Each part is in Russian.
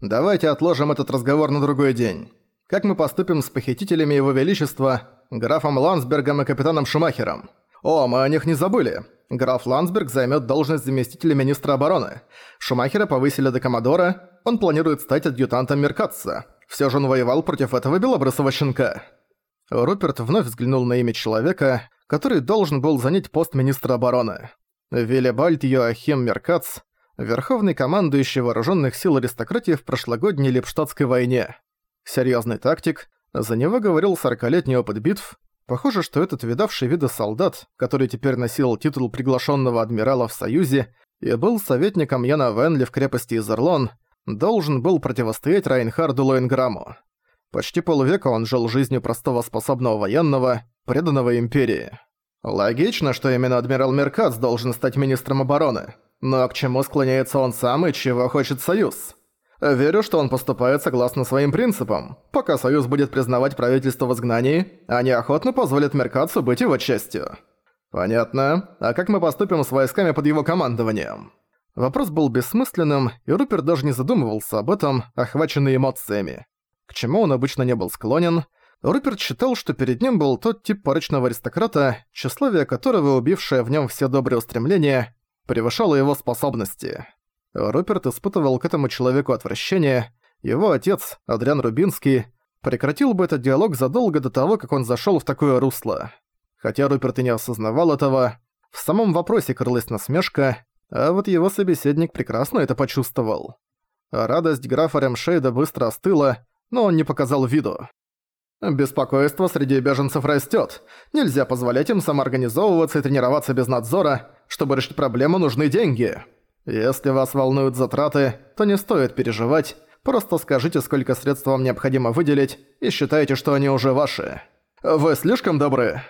Давайте отложим этот разговор на другой день. Как мы поступим с похитителями Его Величества, графом Ландсбергом и капитаном Шумахером? О, мы о них не забыли. Граф Ландсберг займет должность заместителя министра обороны. Шумахера повысили до коммодора, он планирует стать адъютантом Меркатца. Все же он воевал против этого белобрысого щенка. Руперт вновь взглянул на имя человека, который должен был занять пост министра обороны. Виллибальд Йоахим Меркац, верховный командующий вооруженных сил аристократии в прошлогодней Липштадтской войне. Серьезный тактик, за него говорил сорокалетний опыт битв. Похоже, что этот видавший виды солдат, который теперь носил титул приглашенного адмирала в Союзе и был советником Яна Венли в крепости Изерлон, должен был противостоять Райнхарду Лоинграмму. Почти полвека он жил жизнью простого способного военного, преданного империи. Логично, что именно адмирал Меркац должен стать министром обороны. Но к чему склоняется он сам и чего хочет Союз? Верю, что он поступает согласно своим принципам. Пока Союз будет признавать правительство в изгнании, они охотно позволят Меркацу быть его частью. Понятно. А как мы поступим с войсками под его командованием? Вопрос был бессмысленным, и Руперт даже не задумывался об этом, охваченный эмоциями. К чему он обычно не был склонен, Руперт считал, что перед ним был тот тип порочного аристократа, тщеславие которого, убившее в нем все добрые устремления, превышало его способности. Руперт испытывал к этому человеку отвращение. Его отец, Адриан Рубинский, прекратил бы этот диалог задолго до того, как он зашёл в такое русло. Хотя Руперт и не осознавал этого, в самом вопросе крылась насмешка, а вот его собеседник прекрасно это почувствовал. Радость графа Ремшейда быстро остыла, но он не показал виду. Беспокойство среди беженцев растёт. Нельзя позволять им самоорганизовываться и тренироваться без надзора. Чтобы решить проблему, нужны деньги. Если вас волнуют затраты, то не стоит переживать. Просто скажите, сколько средств вам необходимо выделить, и считайте, что они уже ваши. Вы слишком добры.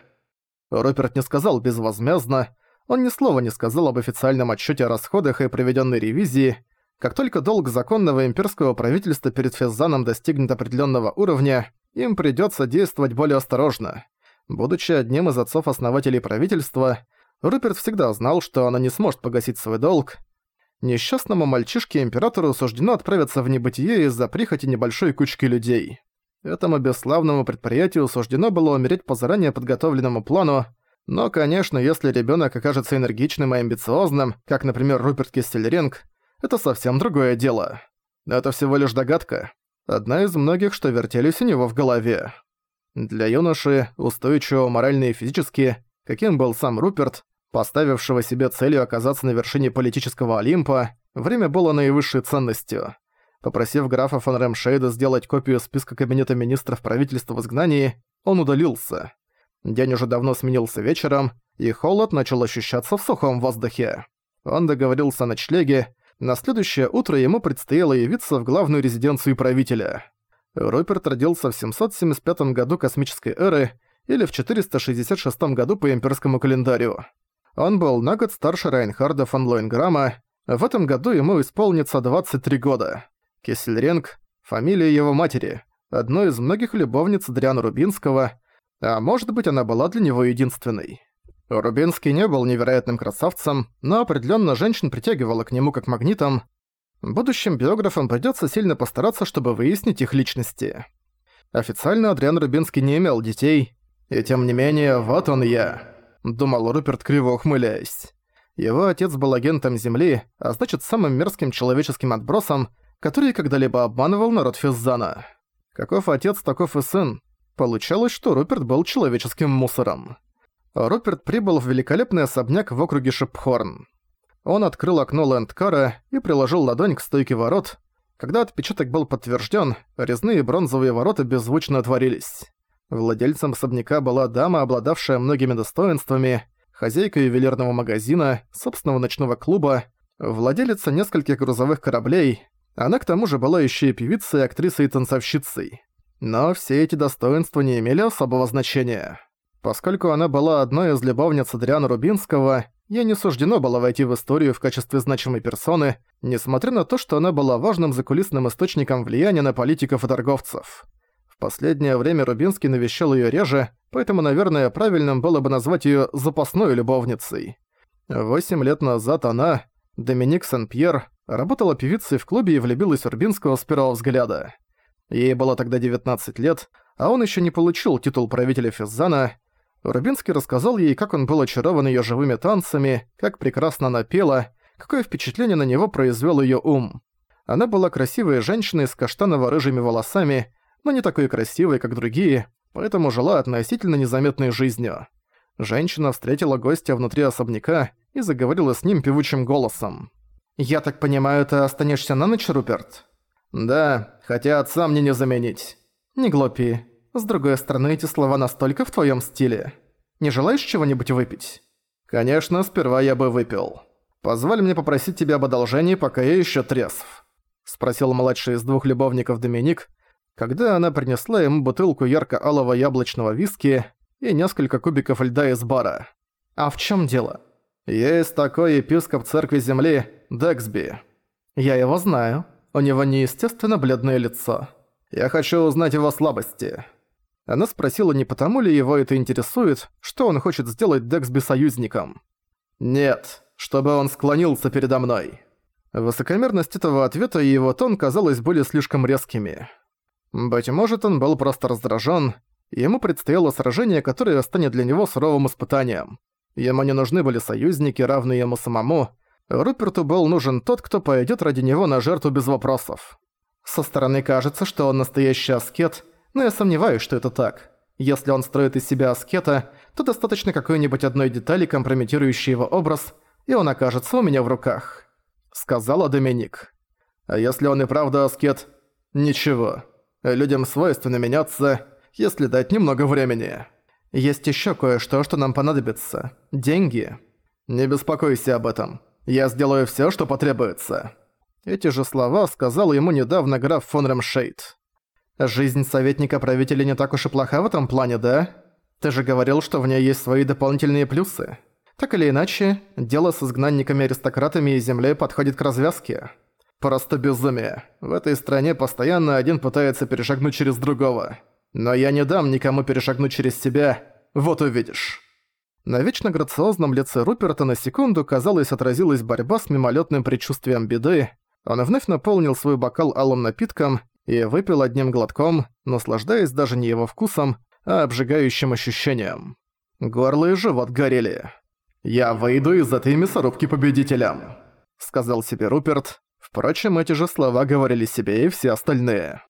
Руперт не сказал безвозмездно. Он ни слова не сказал об официальном отчёте о расходах и проведённой ревизии. Как только долг законного имперского правительства перед Феззаном достигнет определённого уровня, им придётся действовать более осторожно. Будучи одним из отцов-основателей правительства, Руперт всегда знал, что она не сможет погасить свой долг. Несчастному мальчишке-императору суждено отправиться в небытие из-за прихоти небольшой кучки людей. Этому бесславному предприятию суждено было умереть по заранее подготовленному плану, но, конечно, если ребёнок окажется энергичным и амбициозным, как, например, Руперт Кистельринг, это совсем другое дело. Это всего лишь догадка. Одна из многих, что вертелись у него в голове. Для юноши, устойчивого морально и физически, каким был сам Руперт, поставившего себе целью оказаться на вершине политического Олимпа, время было наивысшей ценностью. Попросив графа фон Ремшейда сделать копию списка кабинета министров правительства в изгнании, он удалился. День уже давно сменился вечером, и холод начал ощущаться в сухом воздухе. Он договорился о ночлеге, на следующее утро ему предстояло явиться в главную резиденцию правителя. Руперт родился в 775 году космической эры или в 466 году по имперскому календарю. Он был на год старше Райнхарда фон Лоинграма, в этом году ему исполнится 23 года. Кессельринг – фамилия его матери, одной из многих любовниц Дриана Рубинского, а может быть она была для него единственной. Рубинский не был невероятным красавцем, но определенно женщин притягивало к нему как магнитом. Будущим биографам придется сильно постараться, чтобы выяснить их личности. Официально Адриан Рубинский не имел детей, и тем не менее, вот он я, думал Руперт, криво ухмыляясь. Его отец был агентом Земли, а значит самым мерзким человеческим отбросом, который когда-либо обманывал народ Физзана. Каков отец, таков и сын. Получалось, что Руперт был человеческим мусором. Руперт прибыл в великолепный особняк в округе Шепхорн. Он открыл окно лэндкара и приложил ладонь к стойке ворот. Когда отпечаток был подтвержден, резные бронзовые ворота беззвучно отворились. Владельцем особняка была дама, обладавшая многими достоинствами, хозяйка ювелирного магазина, собственного ночного клуба, владелица нескольких грузовых кораблей. Она к тому же была еще и певицей, актрисой и танцовщицей. Но все эти достоинства не имели особого значения. Поскольку она была одной из любовниц Адриана Рубинского, ей не суждено было войти в историю в качестве значимой персоны, несмотря на то, что она была важным закулисным источником влияния на политиков и торговцев. В последнее время Рубинский навещал её реже, поэтому, наверное, правильным было бы назвать её запасной любовницей. Восемь лет назад она, Доминик Сен-Пьер, Работала певицей в клубе и влюбилась в Рубинского с первого взгляда. Ей было тогда 19 лет, а он еще не получил титул правителя Физзана. Рубинский рассказал ей, как он был очарован ее живыми танцами, как прекрасно она пела, какое впечатление на него произвел ее ум. Она была красивой женщиной с каштаново-рыжими волосами, но не такой красивой, как другие, поэтому жила относительно незаметной жизнью. Женщина встретила гостя внутри особняка и заговорила с ним певучим голосом. «Я так понимаю, ты останешься на ночь, Руперт?» «Да, хотя отца мне не заменить». «Не глупи. С другой стороны, эти слова настолько в твоем стиле. Не желаешь чего-нибудь выпить?» «Конечно, сперва я бы выпил. Позволь мне попросить тебя об одолжении, пока я еще трезв», — спросил младший из двух любовников Доминик, когда она принесла ему бутылку ярко-алого яблочного виски и несколько кубиков льда из бара. «А в чем дело?» «Есть такой епископ церкви земли, Дексби. Я его знаю. У него неестественно бледное лицо. Я хочу узнать его слабости». Она спросила, не потому ли его это интересует, что он хочет сделать Дексби союзником. «Нет, чтобы он склонился передо мной». Высокомерность этого ответа и его тон, казалось, были слишком резкими. Быть может, он был просто раздражен, ему предстояло сражение, которое станет для него суровым испытанием. Ему не нужны были союзники, равные ему самому. Руперту был нужен тот, кто пойдет ради него на жертву без вопросов. Со стороны кажется, что он настоящий аскет, но я сомневаюсь, что это так. Если он строит из себя аскета, то достаточно какой-нибудь одной детали, компрометирующей его образ, и он окажется у меня в руках», — сказала Доминик. «А если он и правда аскет? Ничего. Людям свойственно меняться, если дать немного времени». Есть еще кое-что, что нам понадобится. Деньги. Не беспокойся об этом. Я сделаю все, что потребуется. Эти же слова сказал ему недавно граф фон Ремшейд. Жизнь советника правителя не так уж и плоха в этом плане, да? Ты же говорил, что в ней есть свои дополнительные плюсы. Так или иначе, дело с изгнанниками-аристократами и землей подходит к развязке. Просто безумие. В этой стране постоянно один пытается перешагнуть через другого. Но я не дам никому перешагнуть через себя, вот увидишь». На вечно грациозном лице Руперта на секунду, казалось, отразилась борьба с мимолетным предчувствием беды. Он вновь наполнил свой бокал алым напитком и выпил одним глотком, наслаждаясь даже не его вкусом, а обжигающим ощущением. Горло и живот горели. «Я выйду из этой мясорубки победителем», — сказал себе Руперт. Впрочем, эти же слова говорили себе и все остальные.